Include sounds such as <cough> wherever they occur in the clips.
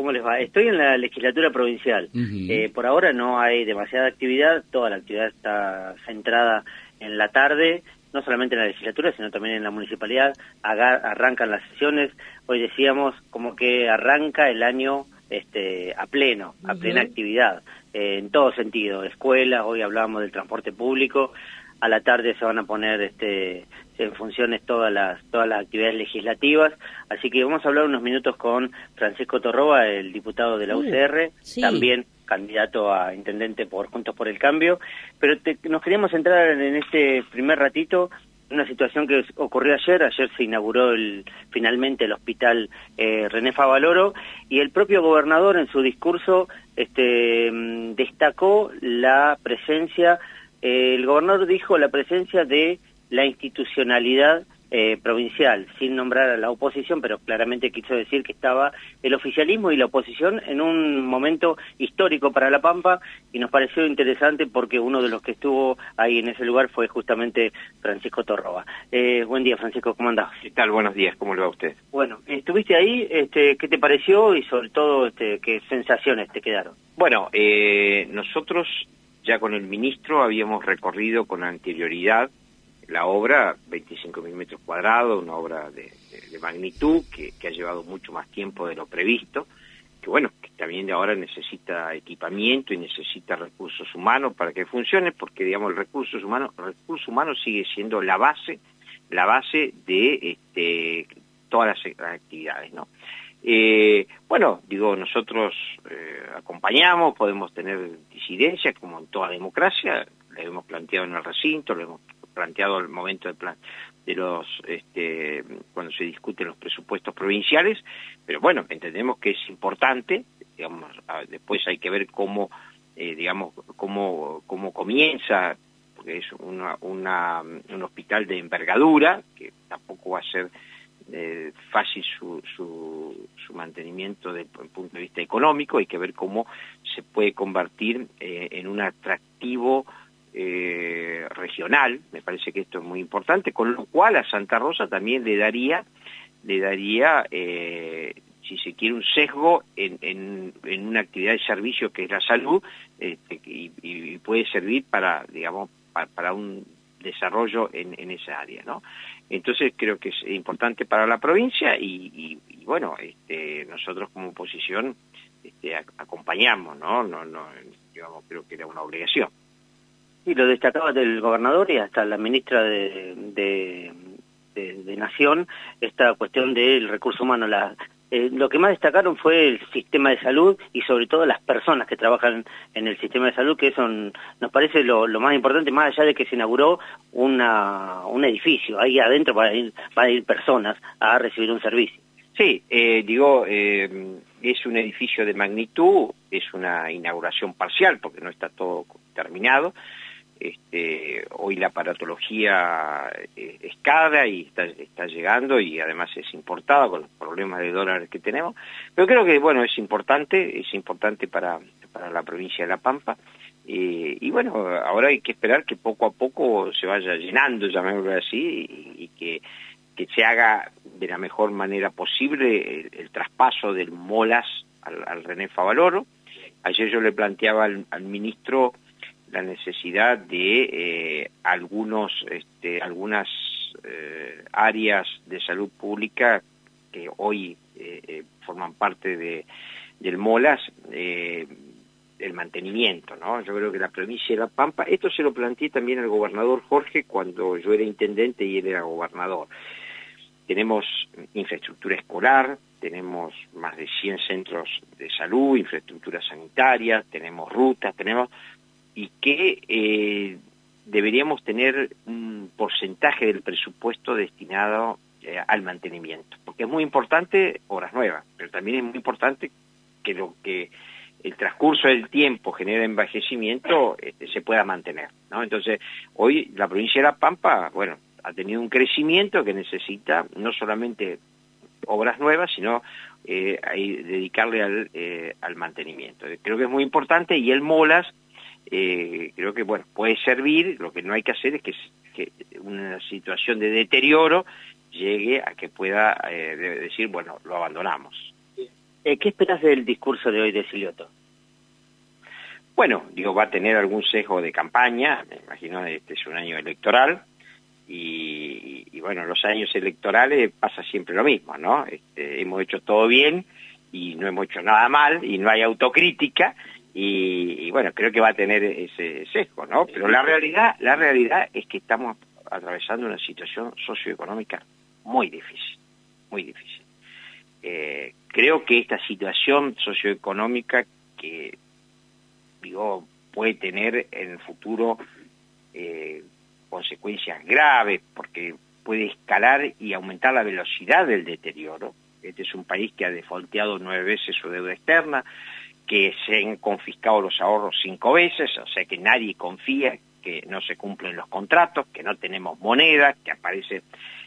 ¿Cómo les va? Estoy en la legislatura provincial. Eh, por ahora no hay demasiada actividad, toda la actividad está centrada en la tarde, no solamente en la legislatura, sino también en la municipalidad. arrancan las sesiones. Hoy decíamos como que arranca el año este, a pleno, a plena actividad, eh, en todo sentido. Escuelas, hoy hablábamos del transporte público, a la tarde se van a poner este, en funciones todas las todas las actividades legislativas, así que vamos a hablar unos minutos con Francisco Torroba, el diputado de la UCR, también candidato a intendente por Juntos por el Cambio, pero nos queríamos entrar en este primer ratito una situación que ocurrió ayer, ayer se inauguró el, finalmente el hospital eh, René Favaloro y el propio gobernador en su discurso este, mm, destacó la presencia el gobernador dijo la presencia de la institucionalidad eh, provincial, sin nombrar a la oposición, pero claramente quiso decir que estaba el oficialismo y la oposición en un momento histórico para La Pampa y nos pareció interesante porque uno de los que estuvo ahí en ese lugar fue justamente Francisco Torroba. Eh, buen día, Francisco, ¿cómo andás? ¿Qué tal? Buenos días, ¿cómo le va a usted? Bueno, estuviste ahí, este, ¿qué te pareció y sobre todo este, qué sensaciones te quedaron? Bueno, eh, nosotros ya con el ministro habíamos recorrido con anterioridad la obra, 25.000 metros cuadrados, una obra de, magnitud que, ha llevado mucho más tiempo de lo previsto, que bueno, que también ahora necesita equipamiento y necesita recursos humanos para que funcione, porque digamos el recursos humanos, el recurso humano sigue siendo la base, la base de este, todas las actividades, ¿no? Eh, bueno, digo, nosotros eh, acompañamos, podemos tener disidencias, como en toda democracia, lo hemos planteado en el recinto, lo hemos planteado al momento de, los, este, cuando se discuten los presupuestos provinciales, pero bueno, entendemos que es importante, digamos, después hay que ver cómo, eh, digamos, cómo, cómo comienza, porque es una, una, un hospital de envergadura, que tampoco va a ser eh, fácil su, su, mantenimiento desde el punto de vista económico, hay que ver cómo se puede convertir eh, en un atractivo eh, regional, me parece que esto es muy importante, con lo cual a Santa Rosa también le daría, le daría eh, si se quiere, un sesgo en, en, una actividad de servicio que es la salud este, y, y, puede servir para, digamos, para, para un desarrollo en, en, esa área, ¿no? Entonces creo que es importante para la provincia y, y, bueno, este, nosotros como oposición este, acompañamos, ¿no? No, no, digamos, creo que era una obligación. Sí, lo destacaba del gobernador y hasta la ministra de, de, de Nación, esta cuestión del recurso humano, la, eh, lo que más destacaron fue el sistema de salud y sobre todo las personas que trabajan en el sistema de salud, que eso nos parece lo, más importante, más allá de que se inauguró una, un edificio, ahí adentro van a ir, van a ir personas a recibir un servicio. Sí, eh, digo, eh, es un edificio de magnitud, es una inauguración parcial porque no está todo terminado, este, hoy la aparatología eh, es cara y está, está, llegando y además es importada con los problemas de dólares que tenemos. Pero creo que, bueno, es importante, es importante para, para la provincia de La Pampa. Eh, y bueno, ahora hay que esperar que poco a poco se vaya llenando, llamémoslo así, y, que, que se haga de la mejor manera posible el, traspaso del Molas al, René Favaloro. Ayer yo le planteaba al, al ministro la necesidad de eh, algunos, este, algunas eh, áreas de salud pública que hoy eh, forman parte de, del MOLAS, el mantenimiento, ¿no? Yo creo que la provincia de La Pampa, esto se lo planteé también al gobernador Jorge cuando yo era intendente y él era gobernador. Tenemos infraestructura escolar, tenemos más de 100 centros de salud, infraestructura sanitaria, tenemos rutas, tenemos y que eh, deberíamos tener un porcentaje del presupuesto destinado eh, al mantenimiento, porque es muy importante obras nuevas, pero también es muy importante que lo que el transcurso del tiempo genera envejecimiento este, se pueda mantener, ¿no? Entonces, hoy la provincia de La Pampa, bueno, ha tenido un crecimiento que necesita no solamente obras nuevas, sino eh, dedicarle al, eh, al mantenimiento. Creo que es muy importante y el MOLAS eh, creo que bueno puede servir, lo que no hay que hacer es que, que una situación de deterioro llegue a que pueda eh, decir, bueno, lo abandonamos. Eh, ¿Qué esperas del discurso de hoy de Silioto? Bueno, digo, va a tener algún sesgo de campaña, me imagino este es un año electoral, y, bueno, los años electorales pasa siempre lo mismo, ¿no? Este, hemos hecho todo bien y no hemos hecho nada mal y no hay autocrítica y, bueno, creo que va a tener ese sesgo, ¿no? Pero la realidad, la realidad es que estamos atravesando una situación socioeconómica muy difícil, muy difícil. Eh, creo que esta situación socioeconómica que, digo, puede tener en el futuro eh, consecuencias graves porque puede escalar y aumentar la velocidad del deterioro. Este es un país que ha defaulteado nueve veces su deuda externa, que se han confiscado los ahorros cinco veces, o sea que nadie confía que no se cumplen los contratos, que no tenemos moneda, que aparecen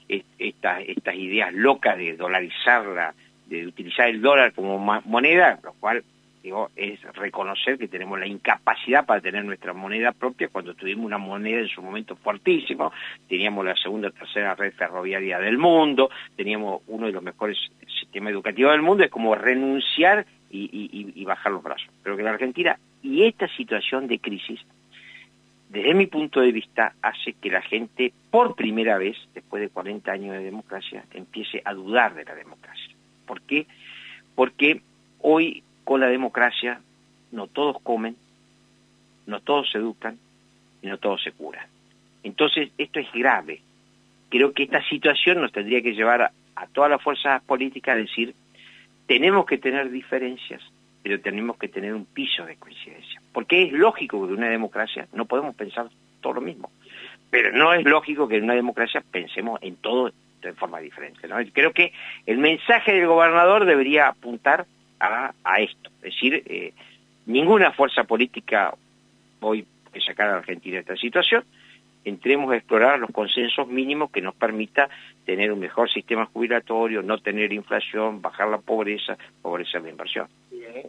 estas, ideas locas de dolarizarla, de utilizar el dólar como moneda, lo cual digo, es reconocer que tenemos la incapacidad para tener nuestra moneda propia cuando tuvimos una moneda en su momento fuertísimo, teníamos la segunda o tercera red ferroviaria del mundo, teníamos uno de los mejores sistemas educativos del mundo, es como renunciar y, bajar los brazos. Pero que la Argentina y esta situación de crisis, desde mi punto de vista, hace que la gente, por primera vez, después de 40 años de democracia, empiece a dudar de la democracia. ¿Por qué? Porque hoy con la democracia no todos comen, no todos se educan y no todos se curan. Entonces, esto es grave. Creo que esta situación nos tendría que llevar a, a todas las fuerzas políticas a decir, tenemos que tener diferencias, pero tenemos que tener un piso de coincidencia. Porque es lógico que en una democracia no podemos pensar todo lo mismo, pero no es lógico que en una democracia pensemos en todo de forma diferente. ¿no? Creo que el mensaje del gobernador debería apuntar a, esto. Es decir, eh, ninguna fuerza política hoy puede sacar a Argentina de esta situación. Entremos a explorar los consensos mínimos que nos permita tener un mejor sistema jubilatorio, no tener inflación, bajar la pobreza, favorecer la inversión.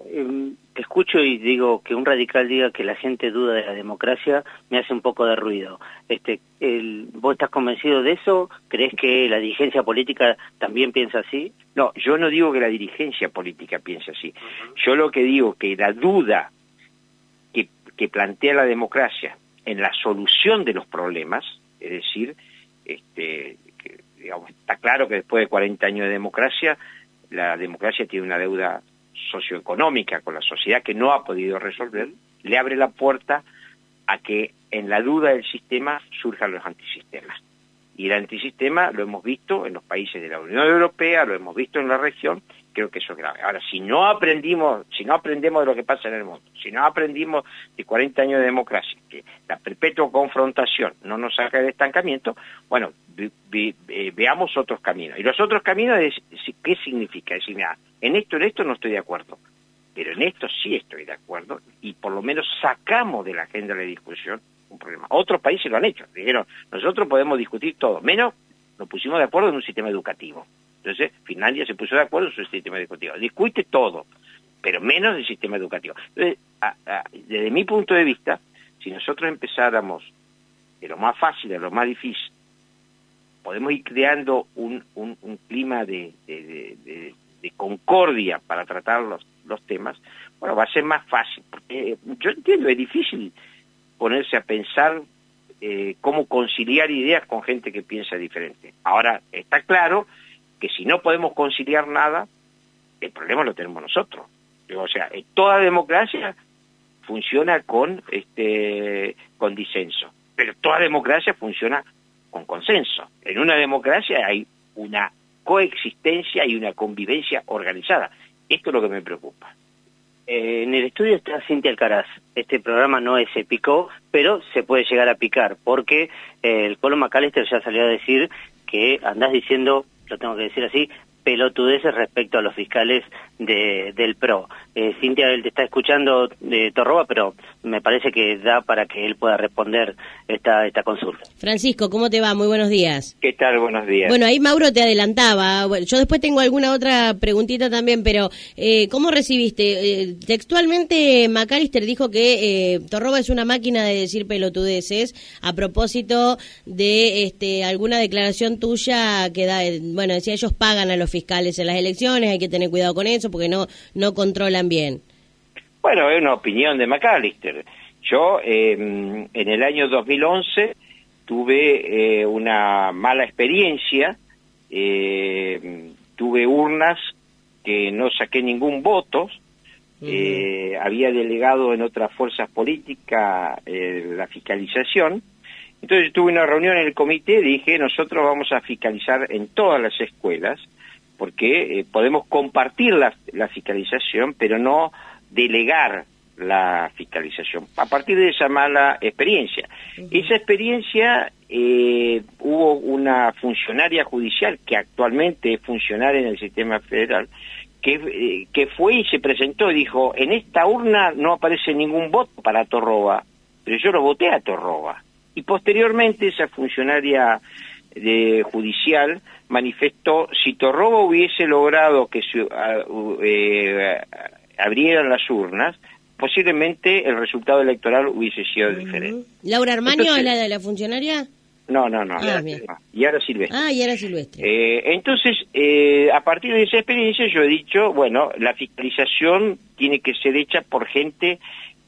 Em, te escucho y digo que un radical diga que la gente duda de la democracia me hace un poco de ruido. Este, el, ¿Vos estás convencido de eso? ¿Crees que la dirigencia política también piensa así? No, yo no digo que la dirigencia política piense así. Yo lo que digo que la duda que, que plantea la democracia en la solución de los problemas, es decir, este, digamos, está claro que después de 40 años de democracia, la democracia tiene una deuda socioeconómica con la sociedad que no ha podido resolver, le abre la puerta a que en la duda del sistema surjan los antisistemas. Y el antisistema lo hemos visto en los países de la Unión Europea, lo hemos visto en la región, creo que eso es grave. Ahora, si no aprendimos, si no aprendemos de lo que pasa en el mundo, si no aprendimos de 40 años de democracia, que la perpetua confrontación no nos saca del estancamiento, bueno, eh, veamos otros caminos. Y los otros caminos, ¿qué significa? Decir, mira, en esto, en esto no estoy de acuerdo, pero en esto sí estoy de acuerdo y por lo menos sacamos de la agenda de la discusión un problema. Otros países lo han hecho, dijeron, nosotros podemos discutir todo, menos nos pusimos de acuerdo en un sistema educativo. Entonces, Finlandia se puso de acuerdo en su sistema educativo. Discute todo, pero menos el sistema educativo. Entonces, desde mi punto de vista, si nosotros empezáramos de lo más fácil a lo más difícil, podemos ir creando un, un, clima de, concordia para tratar los, los temas, bueno, va a ser más fácil. Porque yo entiendo, es difícil ponerse a pensar eh, cómo conciliar ideas con gente que piensa diferente. Ahora, está claro que si no podemos conciliar nada, el problema lo tenemos nosotros. O sea, toda democracia funciona con este con disenso, pero toda democracia funciona con consenso. En una democracia hay una coexistencia y una convivencia organizada. Esto es lo que me preocupa. Eh, en el estudio está Cintia Alcaraz. Este programa no es épico, pero se puede llegar a picar, porque eh, el Colo McAllister ya salió a decir que andás diciendo, lo tengo que decir así, pelotudeces respecto a los fiscales de, del PRO. Eh, Cintia, él te está escuchando de Torroba, pero me parece que da para que él pueda responder esta, esta consulta. Francisco, ¿cómo te va? Muy buenos días. ¿Qué tal? Buenos días. Bueno, ahí Mauro te adelantaba. Bueno, yo después tengo alguna otra preguntita también, pero eh, ¿cómo recibiste? Eh, textualmente, McAllister dijo que eh, Torroba es una máquina de decir pelotudeces a propósito de este, alguna declaración tuya que da, bueno, decía ellos pagan a los fiscales en las elecciones, hay que tener cuidado con eso porque no, no controlan bien. Bueno, es una opinión de McAllister. Yo em, en el año 2011 tuve eh, una mala experiencia, eh, tuve urnas que no saqué ningún voto, eh, había delegado en otras fuerzas políticas la fiscalización, entonces tuve una reunión en el comité, dije, nosotros vamos a fiscalizar en todas las escuelas, porque podemos compartir la, la fiscalización, pero no delegar la fiscalización, a partir de esa mala experiencia. Esa experiencia eh, hubo una funcionaria judicial que actualmente es funcionaria en el sistema federal, que, eh, que fue y se presentó y dijo, en esta urna no aparece ningún voto para Torroba, pero yo lo voté a Torroba. Y posteriormente esa funcionaria de judicial manifestó si Torroba hubiese logrado que su, eh, abrieran las urnas, posiblemente el resultado electoral hubiese sido diferente. ¿Laura Armaño es la de la funcionaria? No, no, no. Ah, y ahora Silvestre. Ah, y ahora Silvestre. Eh, entonces, eh, a partir de esa experiencia yo he dicho, bueno, la fiscalización tiene que ser hecha por gente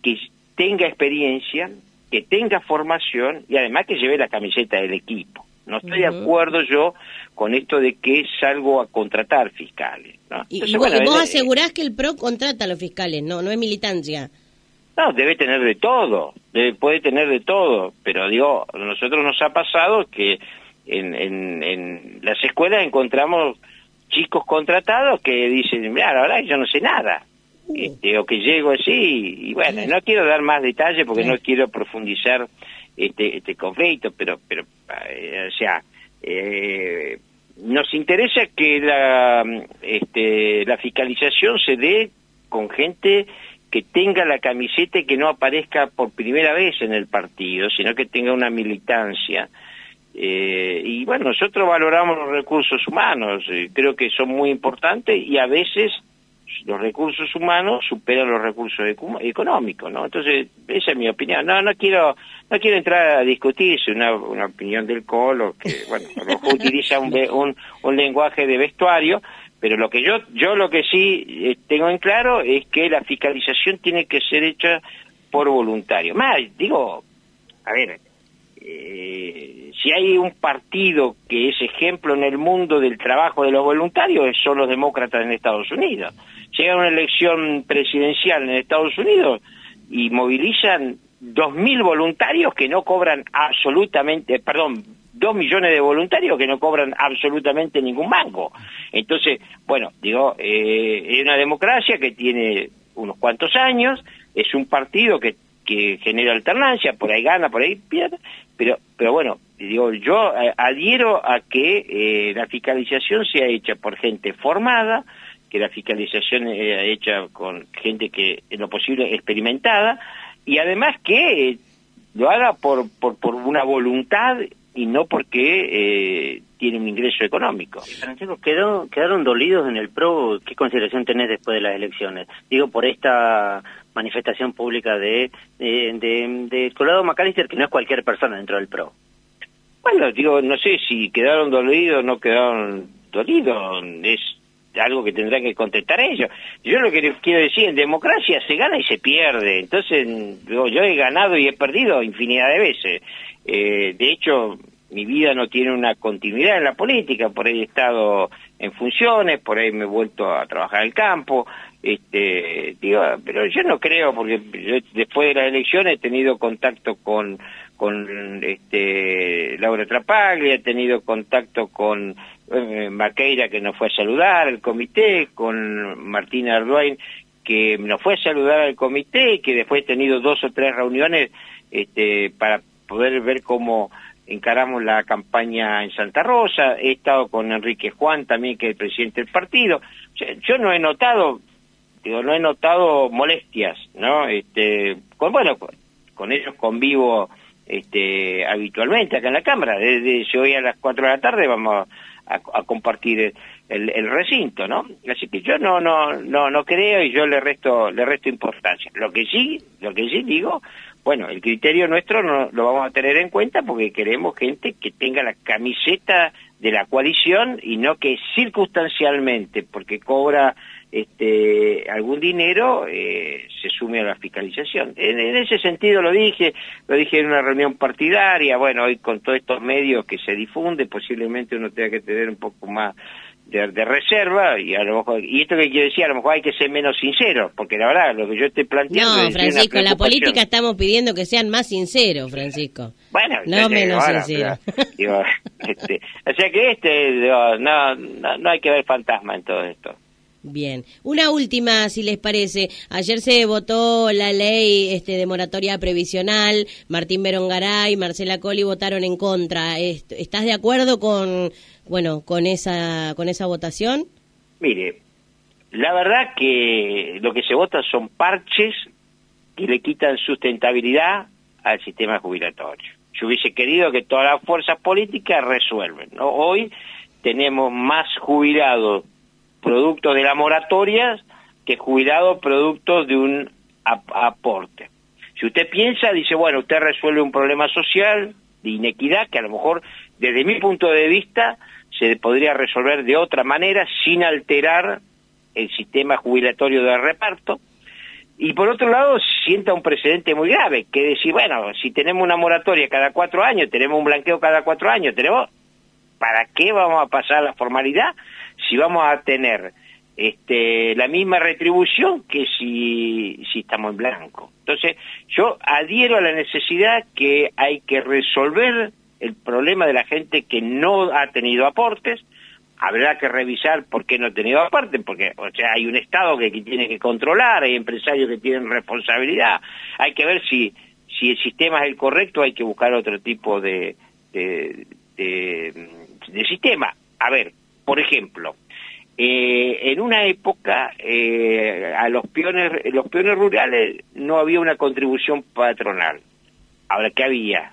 que tenga experiencia, que tenga formación y además que lleve la camiseta del equipo. No estoy de acuerdo yo con esto de que salgo a contratar fiscales. ¿no? y, vos, eh, asegurás que el PRO contrata a los fiscales, no, no es militancia. No, debe tener de todo, puede tener de todo, pero digo, a nosotros nos ha pasado que en, en, las escuelas encontramos chicos contratados que dicen, mira, la verdad que yo no sé nada, uh. este, o que llego así, y bueno, no quiero dar más detalles porque no quiero profundizar este, este conflicto, pero, pero eh, o sea, eh, nos interesa que la, este, la fiscalización se dé con gente que tenga la camiseta y que no aparezca por primera vez en el partido, sino que tenga una militancia. Eh, y bueno, nosotros valoramos los recursos humanos, creo que son muy importantes y a veces los recursos humanos superan los recursos económicos, ¿no? Entonces, esa es mi opinión. No, no quiero, no quiero entrar a discutir, es una, una opinión del Colo, que, bueno, <laughs> utiliza un, un, un, lenguaje de vestuario, pero lo que yo, yo lo que sí eh, tengo en claro es que la fiscalización tiene que ser hecha por voluntario. Más, digo, a ver, eh, si hay un partido que es ejemplo en el mundo del trabajo de los voluntarios, son los demócratas en Estados Unidos llega una elección presidencial en Estados Unidos y movilizan dos mil voluntarios que no cobran absolutamente, perdón, dos millones de voluntarios que no cobran absolutamente ningún banco. Entonces, bueno, digo, eh, es una democracia que tiene unos cuantos años, es un partido que, que genera alternancia, por ahí gana, por ahí pierde, pero, pero bueno, digo, yo eh, adhiero a que eh, la fiscalización sea hecha por gente formada, que la fiscalización es hecha con gente que en lo posible experimentada y además que eh, lo haga por, por, por una voluntad y no porque eh, tiene un ingreso económico. Francisco, ¿quedó, ¿quedaron dolidos en el PRO? ¿Qué consideración tenés después de las elecciones? Digo, por esta manifestación pública de, de, de, Colorado McAllister, que no es cualquier persona dentro del PRO. Bueno, digo, no sé si quedaron dolidos o no quedaron dolidos. Es algo que tendrán que contestar ellos. Yo lo que quiero decir, en democracia se gana y se pierde. Entonces, yo, yo he ganado y he perdido infinidad de veces. Eh, de hecho, mi vida no tiene una continuidad en la política, por ahí he estado en funciones, por ahí me he vuelto a trabajar al campo, este, digo, pero yo no creo, porque después de las elecciones he tenido contacto con, con este, Laura Trapaglia, he tenido contacto con eh, Maqueira que nos fue a saludar al comité, con Martina Arduin que nos fue a saludar al comité que después he tenido dos o tres reuniones este, para poder ver cómo encaramos la campaña en Santa Rosa, he estado con Enrique Juan también, que es el presidente del partido. yo no he notado, digo, no he notado molestias, ¿no? Este, con, bueno, con, ellos convivo este, habitualmente acá en la Cámara. Desde hoy a las 4 de la tarde vamos a, compartir el, el, recinto, ¿no? Así que yo no no no no creo y yo le resto le resto importancia. Lo que sí, lo que sí digo, bueno, el criterio nuestro no, lo vamos a tener en cuenta porque queremos gente que tenga la camiseta de la coalición y no que circunstancialmente, porque cobra este, algún dinero, eh, se sume a la fiscalización. En, ese sentido lo dije, lo dije en una reunión partidaria, bueno, hoy con todos estos medios que se difunde, posiblemente uno tenga que tener un poco más de, reserva y a lo mejor, y esto que quiero decir, a lo mejor hay que ser menos sincero, porque la verdad, lo que yo estoy planteando No, Francisco, en la política estamos pidiendo que sean más sinceros, Francisco. Bueno, no menos sinceros. <laughs> Este, o sea que este, no, no hay que ver fantasma en todo esto. Bien. Una última, si les parece. Ayer se votó la ley este, de moratoria previsional. Martín Berongaray Marcela Colli votaron en contra. ¿Estás de acuerdo con, bueno, con esa, con esa votación? Mire, la verdad que lo que se vota son parches que le quitan sustentabilidad al sistema jubilatorio. Yo hubiese querido que todas las fuerzas políticas resuelven. Hoy tenemos más jubilados producto de la moratoria que jubilado producto de un aporte. Si usted piensa, dice, bueno, usted resuelve un problema social de inequidad que a lo mejor, desde mi punto de vista, se podría resolver de otra manera sin alterar el sistema jubilatorio de reparto. Y por otro lado, sienta un precedente muy grave, que decir, bueno, si tenemos una moratoria cada cuatro años, tenemos un blanqueo cada cuatro años, tenemos, ¿para qué vamos a pasar la formalidad si vamos a tener este, la misma retribución que si, si estamos en blanco. Entonces, yo adhiero a la necesidad que hay que resolver el problema de la gente que no ha tenido aportes, habrá que revisar por qué no ha tenido aportes, porque o sea, hay un Estado que, tiene que controlar, hay empresarios que tienen responsabilidad, hay que ver si, si el sistema es el correcto, hay que buscar otro tipo de, de sistema. A ver, por ejemplo, eh, en una época eh, a los peones, los peones rurales no había una contribución patronal. Ahora, ¿qué había?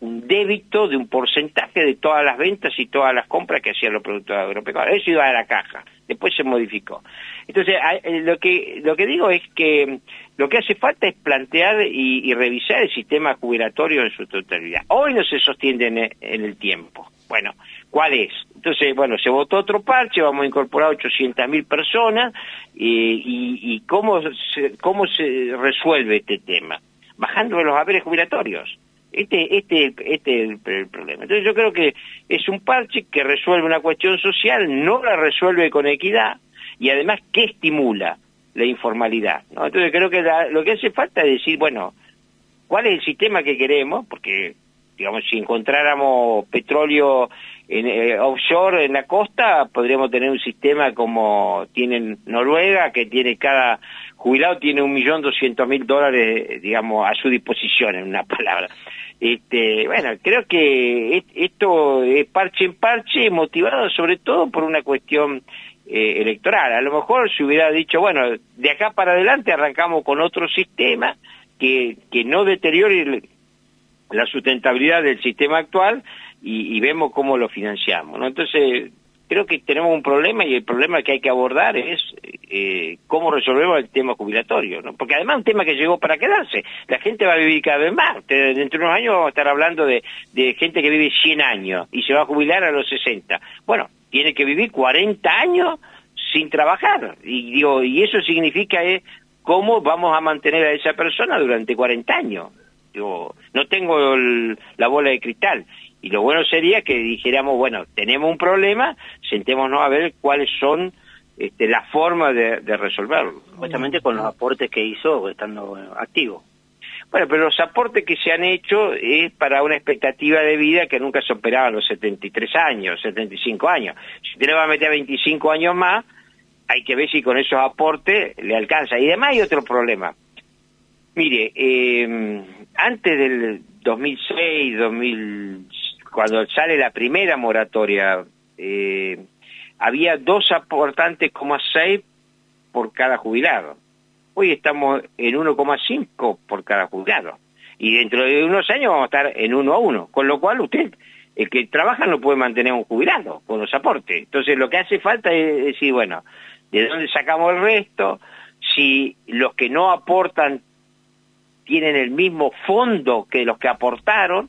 Un débito de un porcentaje de todas las ventas y todas las compras que hacían los productores agropecuarios. Eso iba a la caja. Después se modificó. Entonces, eh, lo que, lo que digo es que lo que hace falta es plantear y, revisar el sistema jubilatorio en su totalidad. Hoy no se sostiene en el tiempo. Bueno, ¿Cuál es? Entonces, bueno, se votó otro parche, vamos a incorporar 800.000 personas, y, cómo, se, cómo se resuelve este tema? Bajando los haberes jubilatorios. Este, este, este es el, problema. Entonces yo creo que es un parche que resuelve una cuestión social, no la resuelve con equidad, y además que estimula la informalidad. Entonces creo que lo que hace falta es decir, bueno, ¿cuál es el sistema que queremos? Porque, digamos, si encontráramos petróleo en, eh, offshore en la costa podríamos tener un sistema como tienen Noruega, que tiene cada jubilado tiene un millón doscientos mil dólares, digamos, a su disposición, en una palabra. Este, bueno, creo que esto es parche en parche, motivado sobre todo por una cuestión eh, electoral. A lo mejor se hubiera dicho, bueno, de acá para adelante arrancamos con otro sistema que, que no deteriore la sustentabilidad del sistema actual y, vemos cómo lo financiamos. ¿no? Entonces, creo que tenemos un problema y el problema que hay que abordar es eh, cómo resolvemos el tema jubilatorio, ¿no? Porque además es un tema que llegó para quedarse. La gente va a vivir cada vez más. Dentro de unos años vamos a estar hablando de, gente que vive 100 años y se va a jubilar a los 60. Bueno, tiene que vivir 40 años sin trabajar. Y digo, y eso significa eh, cómo vamos a mantener a esa persona durante 40 años. Digo, no tengo la bola de cristal y lo bueno sería que dijéramos, bueno, tenemos un problema, sentémonos a ver cuáles son este, las formas de, resolverlo. Justamente con los aportes que hizo estando activo. Bueno, pero los aportes que se han hecho es para una expectativa de vida que nunca superaba los 73 años, 75 años. Si usted le va a meter 25 años más, hay que ver si con esos aportes le alcanza. Y además hay otro problema. Mire, eh, antes del 2006, 2000, cuando sale la primera moratoria, eh, había dos aportantes como seis por cada jubilado. hoy estamos en 1,5 por cada jubilado. Y dentro de unos años vamos a estar en 1 a 1, con lo cual usted, el que trabaja no puede mantener un jubilado con los aportes. Entonces lo que hace falta es decir, bueno, ¿de dónde sacamos el resto? Si los que no aportan tienen el mismo fondo que los que aportaron,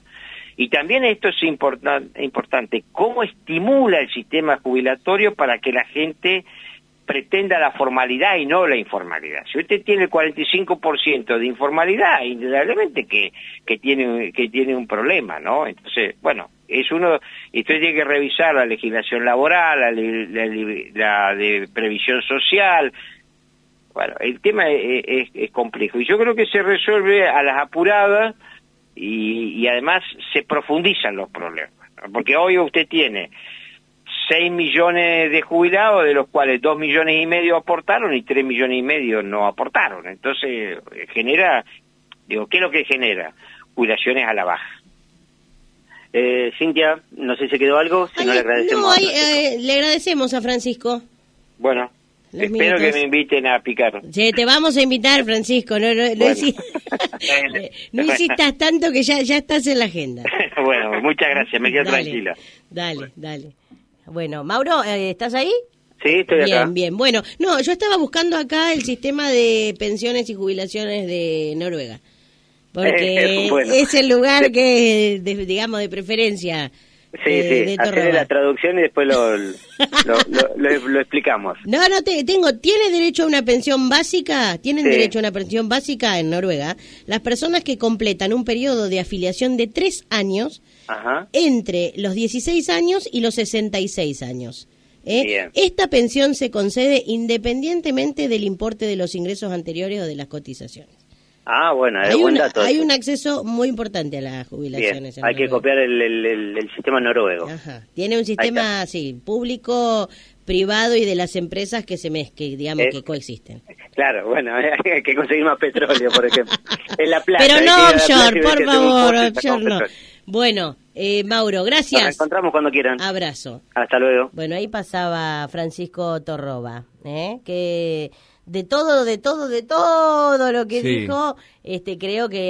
y también esto es importante, cómo estimula el sistema jubilatorio para que la gente pretenda la formalidad y no la informalidad. Si usted tiene el 45% de informalidad, indudablemente que, que, tiene, que tiene un problema, ¿no? Entonces, bueno, es uno, usted tiene que revisar la legislación laboral, la, de previsión social, bueno, el tema es, es, complejo y yo creo que se resuelve a las apuradas y, y además se profundizan los problemas, porque hoy usted tiene 6 millones de jubilados, de los cuales 2 millones y medio aportaron y 3 millones y medio no aportaron. Entonces, eh, genera, digo, ¿qué es lo que genera? Jubilaciones a la baja. Eh, Cintia, no sé si quedó algo, si no le agradecemos. eh, le agradecemos a Francisco. Bueno, Espero que me inviten a picar. Sí, te vamos a invitar, Francisco. No, no, no, <laughs> insistas tanto que ya, ya estás en la agenda. <laughs> bueno, muchas gracias, me quedo tranquila. Dale, dale. Bueno, Mauro, eh, ¿estás ahí? Sí, estoy bien, acá. Bien, bien. Bueno, no, yo estaba buscando acá el sistema de pensiones y jubilaciones de Noruega. Porque <laughs> es el lugar que, digamos, de preferencia. Sí, sí, hacerle la traducción y después lo, lo, explicamos. No, no, te, tengo, ¿tiene derecho a una pensión básica? ¿Tienen derecho a una pensión básica en Noruega? Las personas que completan un periodo de afiliación de tres años entre los 16 años y los 66 años. ¿eh? Esta pensión se concede independientemente del importe de los ingresos anteriores o de las cotizaciones. Ah, bueno, hay buen dato. Hay un acceso muy importante a las jubilaciones. hay que copiar el, sistema noruego. Tiene un sistema, sí, público, privado y de las empresas que se mezclen, digamos, que coexisten. Claro, bueno, <laughs> hay que conseguir más petróleo, por ejemplo. <laughs> en la plata. Pero no offshore, por favor, offshore no. Bueno, eh, Mauro, gracias. Nos encontramos cuando quieran. Abrazo. Hasta luego. Bueno, ahí pasaba Francisco Torroba, ¿eh? que de todo, de todo, de todo lo que dijo, este creo que